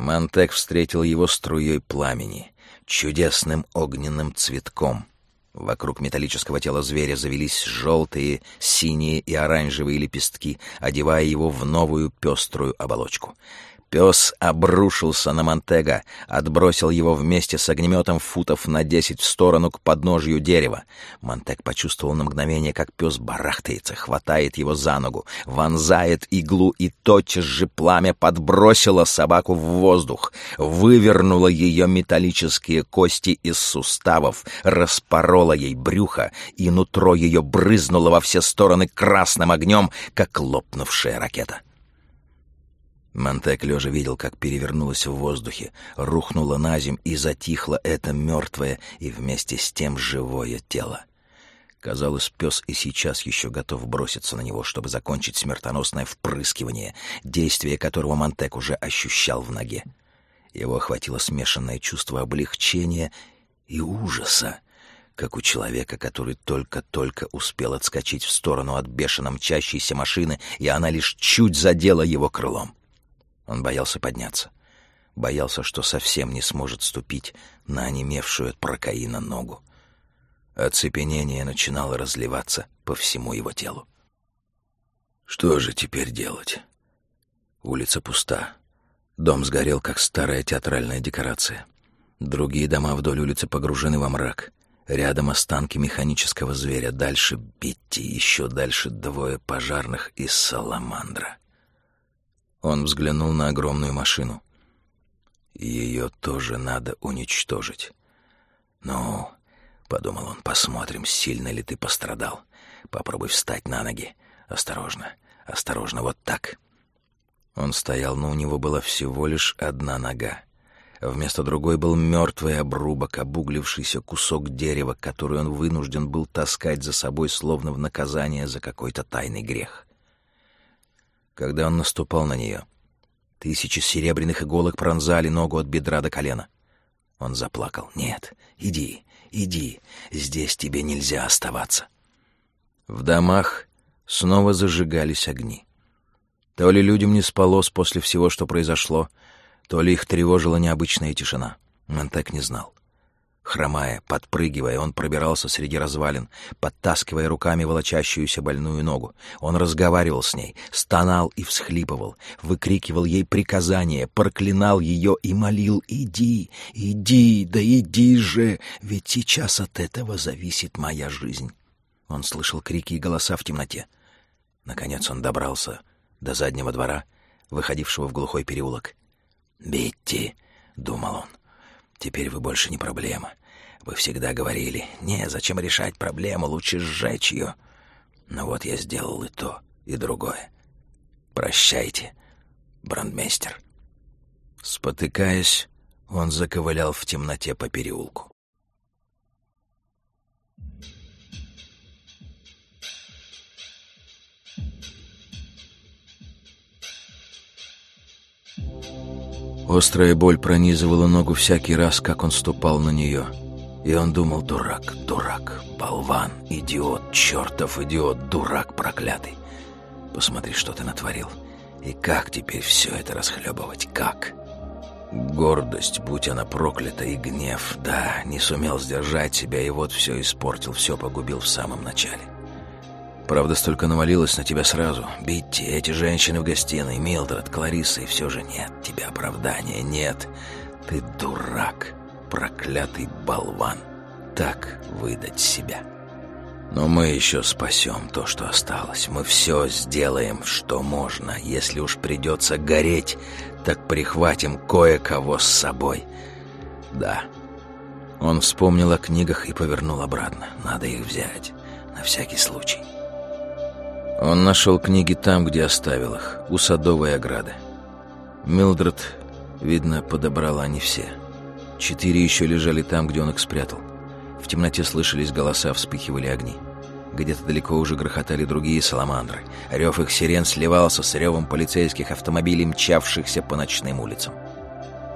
Монтек встретил его струей пламени, чудесным огненным цветком. Вокруг металлического тела зверя завелись желтые, синие и оранжевые лепестки, одевая его в новую пеструю оболочку — Пес обрушился на Монтега, отбросил его вместе с огнеметом футов на десять в сторону к подножью дерева. Монтег почувствовал на мгновение, как пес барахтается, хватает его за ногу, вонзает иглу, и тотчас же пламя подбросило собаку в воздух, вывернуло ее металлические кости из суставов, распороло ей брюхо, и нутро ее брызнуло во все стороны красным огнем, как лопнувшая ракета. Монтек лежа видел, как перевернулась в воздухе, рухнула на земь и затихло это мертвое и вместе с тем живое тело. Казалось, пес и сейчас еще готов броситься на него, чтобы закончить смертоносное впрыскивание, действие которого Монтек уже ощущал в ноге. Его охватило смешанное чувство облегчения и ужаса, как у человека, который только-только успел отскочить в сторону от бешено мчащейся машины, и она лишь чуть задела его крылом. Он боялся подняться. Боялся, что совсем не сможет ступить на онемевшую от прокаина ногу. Оцепенение начинало разливаться по всему его телу. Что же теперь делать? Улица пуста. Дом сгорел, как старая театральная декорация. Другие дома вдоль улицы погружены во мрак. Рядом останки механического зверя. Дальше Битти, еще дальше двое пожарных из Саламандра. Он взглянул на огромную машину. Ее тоже надо уничтожить. «Ну, — подумал он, — посмотрим, сильно ли ты пострадал. Попробуй встать на ноги. Осторожно, осторожно, вот так». Он стоял, но у него была всего лишь одна нога. Вместо другой был мертвый обрубок, обуглившийся кусок дерева, который он вынужден был таскать за собой, словно в наказание за какой-то тайный грех когда он наступал на нее. Тысячи серебряных иголок пронзали ногу от бедра до колена. Он заплакал. «Нет, иди, иди, здесь тебе нельзя оставаться». В домах снова зажигались огни. То ли людям не спалось после всего, что произошло, то ли их тревожила необычная тишина. Монтек не знал. Хромая, подпрыгивая, он пробирался среди развалин, подтаскивая руками волочащуюся больную ногу. Он разговаривал с ней, стонал и всхлипывал, выкрикивал ей приказания, проклинал ее и молил «Иди, иди, да иди же, ведь сейчас от этого зависит моя жизнь». Он слышал крики и голоса в темноте. Наконец он добрался до заднего двора, выходившего в глухой переулок. «Бетти», — думал он, — «теперь вы больше не проблема. Вы всегда говорили, не, зачем решать проблему, лучше сжечь ее. Но вот я сделал и то, и другое. Прощайте, брандмейстер. Спотыкаясь, он заковылял в темноте по переулку. Острая боль пронизывала ногу всякий раз, как он ступал на нее — и он думал, дурак, дурак, болван, идиот, чертов идиот, дурак проклятый. Посмотри, что ты натворил. И как теперь все это расхлебывать, как? Гордость, будь она проклята, и гнев, да, не сумел сдержать себя, и вот все испортил, все погубил в самом начале. Правда, столько навалилось на тебя сразу. Битти, эти женщины в гостиной, Милдред, Клариса, и все же нет тебе оправдания, нет. Ты дурак проклятый болван, так выдать себя. Но мы еще спасем то, что осталось. Мы все сделаем, что можно. Если уж придется гореть, так прихватим кое-кого с собой. Да. Он вспомнил о книгах и повернул обратно. Надо их взять. На всякий случай. Он нашел книги там, где оставил их, у садовой ограды. Милдред, видно, подобрала не все. Четыре еще лежали там, где он их спрятал. В темноте слышались голоса, вспыхивали огни. Где-то далеко уже грохотали другие саламандры. Рев их сирен сливался с ревом полицейских автомобилей, мчавшихся по ночным улицам.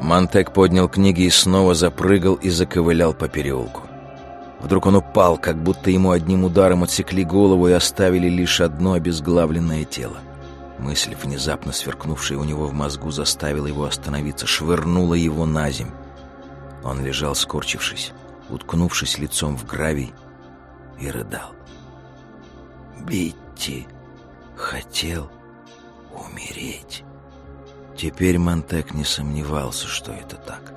Монтек поднял книги и снова запрыгал и заковылял по переулку. Вдруг он упал, как будто ему одним ударом отсекли голову и оставили лишь одно обезглавленное тело. Мысль, внезапно сверкнувшая у него в мозгу, заставила его остановиться, швырнула его на земь. Он лежал, скорчившись, уткнувшись лицом в гравий, и рыдал. Битти хотел умереть. Теперь Монтек не сомневался, что это так.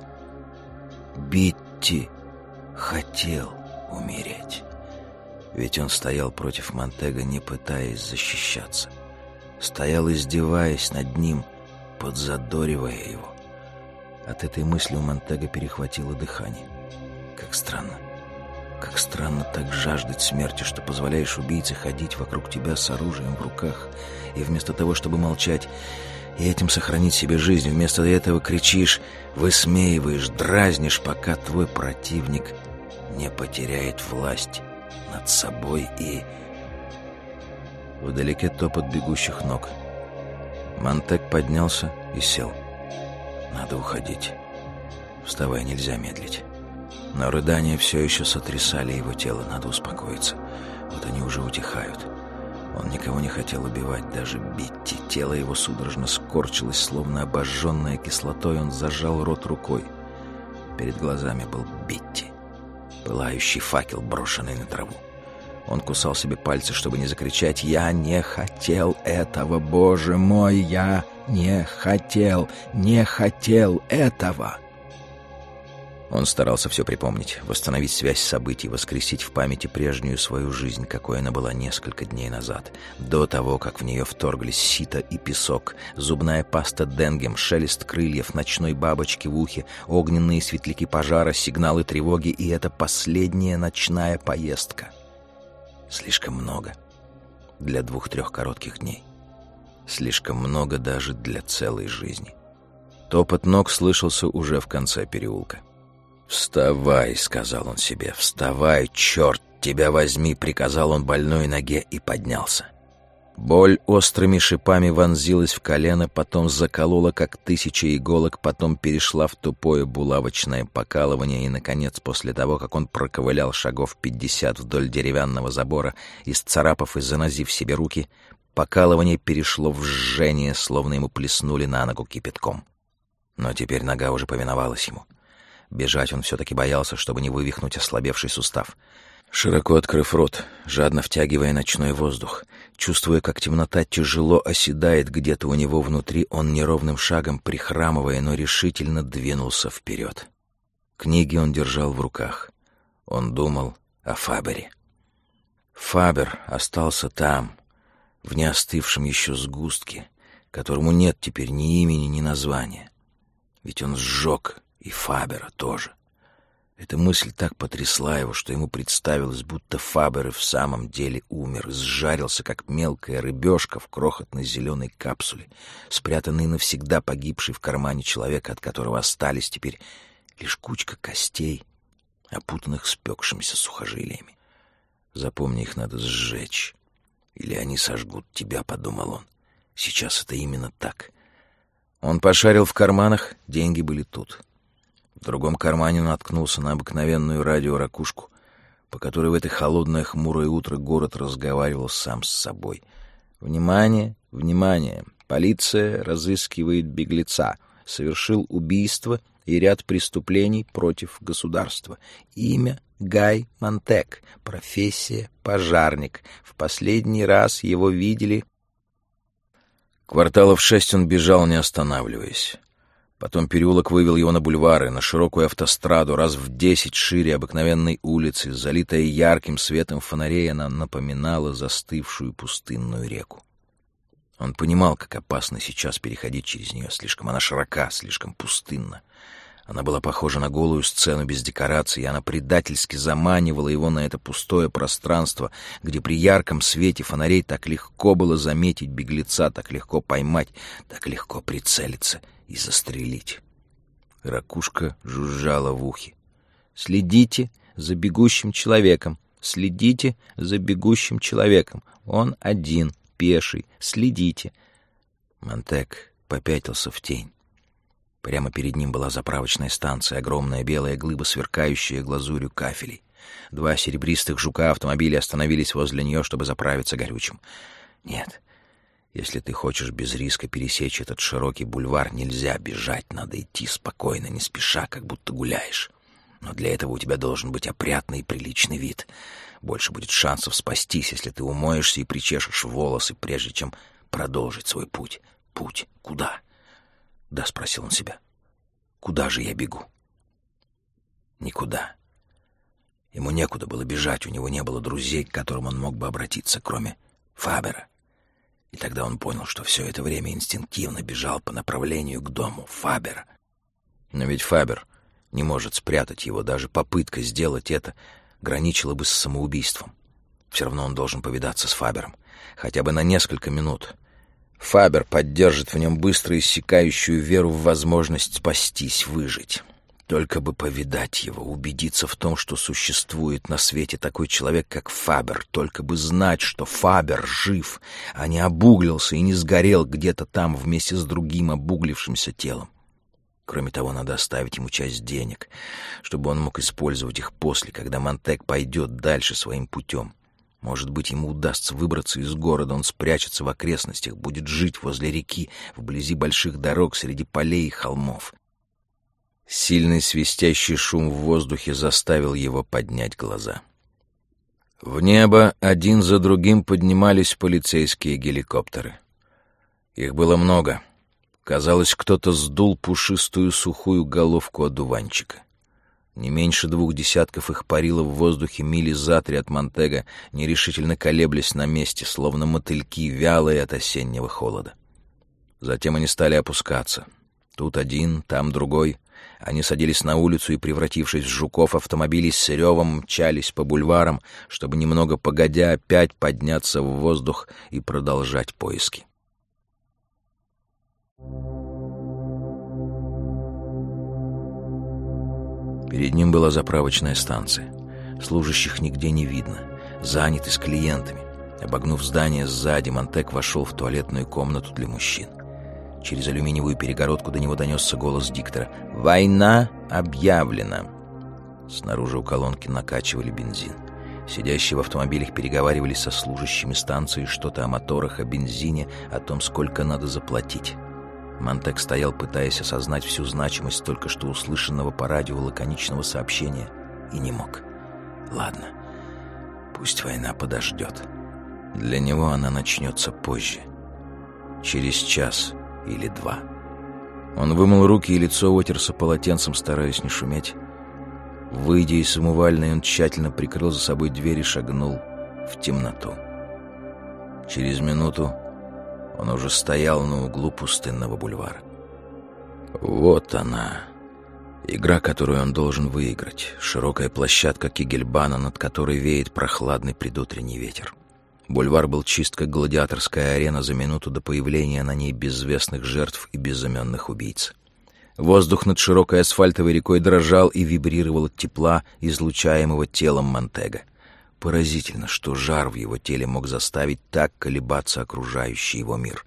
Битти хотел умереть. Ведь он стоял против Монтега, не пытаясь защищаться. Стоял, издеваясь над ним, подзадоривая его. От этой мысли у Монтега перехватило дыхание. Как странно. Как странно так жаждать смерти, что позволяешь убийце ходить вокруг тебя с оружием в руках, и вместо того, чтобы молчать и этим сохранить себе жизнь, вместо этого кричишь, высмеиваешь, дразнишь, пока твой противник не потеряет власть над собой и... Вдалеке топот бегущих ног. Монтек поднялся и сел. Надо уходить. Вставай, нельзя медлить. Но рыдания все еще сотрясали его тело, надо успокоиться. Вот они уже утихают. Он никого не хотел убивать, даже Битти. Тело его судорожно скорчилось, словно обожженное кислотой. Он зажал рот рукой. Перед глазами был Битти. Пылающий факел, брошенный на траву. Он кусал себе пальцы, чтобы не закричать «Я не хотел этого, Боже мой! Я не хотел, не хотел этого!» Он старался все припомнить, восстановить связь событий, воскресить в памяти прежнюю свою жизнь, какой она была несколько дней назад, до того, как в нее вторглись сито и песок, зубная паста денгем, шелест крыльев, ночной бабочки в ухе, огненные светляки пожара, сигналы тревоги и эта последняя ночная поездка. Слишком много для двух-трех коротких дней. Слишком много даже для целой жизни. Топот ног слышался уже в конце переулка. «Вставай», — сказал он себе, — «вставай, черт тебя возьми», — приказал он больной ноге и поднялся. Боль острыми шипами вонзилась в колено, потом заколола, как тысяча иголок, потом перешла в тупое булавочное покалывание, и, наконец, после того, как он проковылял шагов пятьдесят вдоль деревянного забора, исцарапав и занозив себе руки, покалывание перешло в жжение, словно ему плеснули на ногу кипятком. Но теперь нога уже повиновалась ему — Бежать он все-таки боялся, чтобы не вывихнуть ослабевший сустав. Широко открыв рот, жадно втягивая ночной воздух, чувствуя, как темнота тяжело оседает где-то у него внутри, он неровным шагом, прихрамывая, но решительно двинулся вперед. Книги он держал в руках. Он думал о Фабере. Фабер остался там, в неостывшем еще сгустке, которому нет теперь ни имени, ни названия. Ведь он сжег и Фабера тоже. Эта мысль так потрясла его, что ему представилось, будто Фабер и в самом деле умер, сжарился, как мелкая рыбешка в крохотной зеленой капсуле, спрятанной навсегда погибший в кармане человека, от которого остались теперь лишь кучка костей, опутанных спекшимися сухожилиями. Запомни, их надо сжечь, или они сожгут тебя, — подумал он. Сейчас это именно так. Он пошарил в карманах, деньги были тут. В другом кармане наткнулся на обыкновенную радиоракушку, по которой в это холодное хмурое утро город разговаривал сам с собой. «Внимание! Внимание! Полиция разыскивает беглеца. Совершил убийство и ряд преступлений против государства. Имя Гай Монтек. Профессия пожарник. В последний раз его видели...» Кварталов шесть он бежал, не останавливаясь. Потом переулок вывел его на бульвары, на широкую автостраду, раз в десять шире обыкновенной улицы, залитая ярким светом фонарей, она напоминала застывшую пустынную реку. Он понимал, как опасно сейчас переходить через нее. Слишком она широка, слишком пустынна. Она была похожа на голую сцену без декораций, и она предательски заманивала его на это пустое пространство, где при ярком свете фонарей так легко было заметить беглеца, так легко поймать, так легко прицелиться — и застрелить. Ракушка жужжала в ухе. «Следите за бегущим человеком! Следите за бегущим человеком! Он один, пеший! Следите!» Монтек попятился в тень. Прямо перед ним была заправочная станция, огромная белая глыба, сверкающая глазурью кафелей. Два серебристых жука автомобиля остановились возле нее, чтобы заправиться горючим. Нет, Если ты хочешь без риска пересечь этот широкий бульвар, нельзя бежать, надо идти спокойно, не спеша, как будто гуляешь. Но для этого у тебя должен быть опрятный и приличный вид. Больше будет шансов спастись, если ты умоешься и причешешь волосы, прежде чем продолжить свой путь. Путь куда? Да, спросил он себя. Куда же я бегу? Никуда. Ему некуда было бежать, у него не было друзей, к которым он мог бы обратиться, кроме Фабера. И тогда он понял, что все это время инстинктивно бежал по направлению к дому Фабера. Но ведь Фабер не может спрятать его, даже попытка сделать это граничила бы с самоубийством. Все равно он должен повидаться с Фабером, хотя бы на несколько минут. Фабер поддержит в нем быстро иссякающую веру в возможность спастись, выжить. Только бы повидать его, убедиться в том, что существует на свете такой человек, как Фабер, только бы знать, что Фабер жив, а не обуглился и не сгорел где-то там вместе с другим обуглившимся телом. Кроме того, надо оставить ему часть денег, чтобы он мог использовать их после, когда Монтек пойдет дальше своим путем. Может быть, ему удастся выбраться из города, он спрячется в окрестностях, будет жить возле реки, вблизи больших дорог, среди полей и холмов. Сильный свистящий шум в воздухе заставил его поднять глаза. В небо один за другим поднимались полицейские геликоптеры. Их было много. Казалось, кто-то сдул пушистую сухую головку одуванчика. Не меньше двух десятков их парило в воздухе мили за три от Монтега, нерешительно колеблясь на месте, словно мотыльки, вялые от осеннего холода. Затем они стали опускаться. Тут один, там другой — они садились на улицу и, превратившись в жуков, автомобили с ревом мчались по бульварам, чтобы немного погодя опять подняться в воздух и продолжать поиски. Перед ним была заправочная станция. Служащих нигде не видно. Заняты с клиентами. Обогнув здание сзади, Монтек вошел в туалетную комнату для мужчин. Через алюминиевую перегородку до него донесся голос диктора. «Война объявлена!» Снаружи у колонки накачивали бензин. Сидящие в автомобилях переговаривались со служащими станции что-то о моторах, о бензине, о том, сколько надо заплатить. Монтек стоял, пытаясь осознать всю значимость только что услышанного по радио лаконичного сообщения, и не мог. Ладно, пусть война подождет. Для него она начнется позже. Через час или два. Он вымыл руки и лицо, отерся полотенцем, стараясь не шуметь. Выйдя из умывальной, он тщательно прикрыл за собой дверь и шагнул в темноту. Через минуту он уже стоял на углу пустынного бульвара. Вот она, игра, которую он должен выиграть. Широкая площадка Кигельбана, над которой веет прохладный предутренний ветер. Бульвар был чист, как гладиаторская арена за минуту до появления на ней безвестных жертв и безыменных убийц. Воздух над широкой асфальтовой рекой дрожал и вибрировал от тепла, излучаемого телом Монтега. Поразительно, что жар в его теле мог заставить так колебаться окружающий его мир.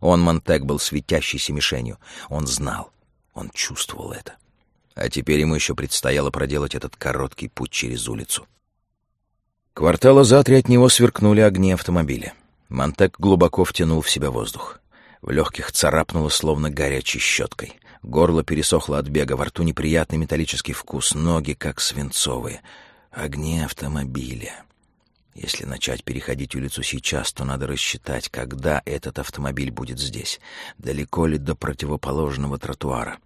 Он, Монтег, был светящейся мишенью. Он знал, он чувствовал это. А теперь ему еще предстояло проделать этот короткий путь через улицу. Квартала за три от него сверкнули огни автомобиля. Монтек глубоко втянул в себя воздух. В легких царапнуло, словно горячей щеткой. Горло пересохло от бега, во рту неприятный металлический вкус, ноги как свинцовые. Огни автомобиля. Если начать переходить улицу сейчас, то надо рассчитать, когда этот автомобиль будет здесь. Далеко ли до противоположного тротуара.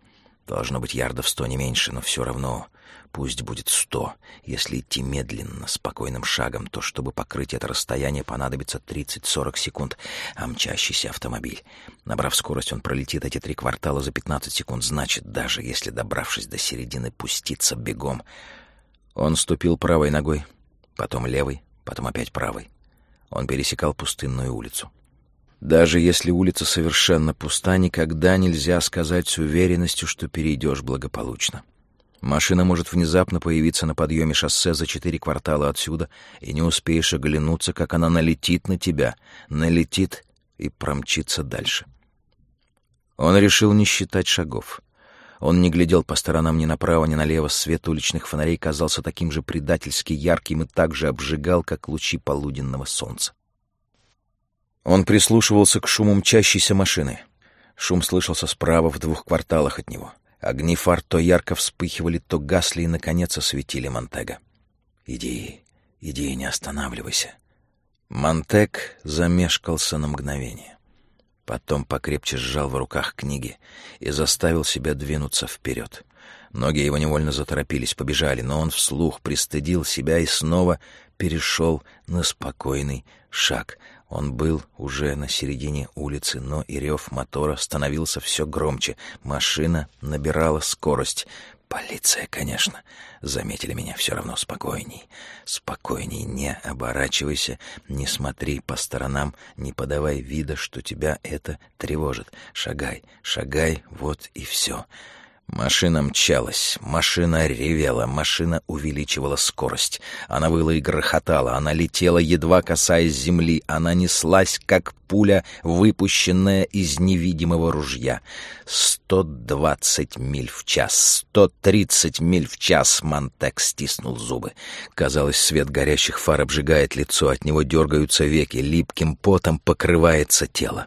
Должно быть ярдов сто, не меньше, но все равно Пусть будет сто. Если идти медленно, спокойным шагом, то чтобы покрыть это расстояние, понадобится 30-40 секунд, а мчащийся автомобиль. Набрав скорость, он пролетит эти три квартала за 15 секунд. Значит, даже если, добравшись до середины, пуститься бегом. Он ступил правой ногой, потом левой, потом опять правой. Он пересекал пустынную улицу. Даже если улица совершенно пуста, никогда нельзя сказать с уверенностью, что перейдешь благополучно. Машина может внезапно появиться на подъеме шоссе за четыре квартала отсюда, и не успеешь оглянуться, как она налетит на тебя, налетит и промчится дальше. Он решил не считать шагов. Он не глядел по сторонам ни направо, ни налево. Свет уличных фонарей казался таким же предательски ярким и так же обжигал, как лучи полуденного солнца. Он прислушивался к шуму мчащейся машины. Шум слышался справа в двух кварталах от него. Огни фар то ярко вспыхивали, то гасли и, наконец, осветили Монтега. «Иди, иди, не останавливайся». Монтег замешкался на мгновение. Потом покрепче сжал в руках книги и заставил себя двинуться вперед. Ноги его невольно заторопились, побежали, но он вслух пристыдил себя и снова перешел на спокойный шаг. Он был уже на середине улицы, но и рев мотора становился все громче. Машина набирала скорость. Полиция, конечно. Заметили меня все равно спокойней. Спокойней, не оборачивайся, не смотри по сторонам, не подавай вида, что тебя это тревожит. Шагай, шагай, вот и все. Машина мчалась, машина ревела, машина увеличивала скорость. Она выла и грохотала, она летела, едва касаясь земли, она неслась, как пуля, выпущенная из невидимого ружья. Сто двадцать миль в час, сто тридцать миль в час Монтек стиснул зубы. Казалось, свет горящих фар обжигает лицо, от него дергаются веки, липким потом покрывается тело.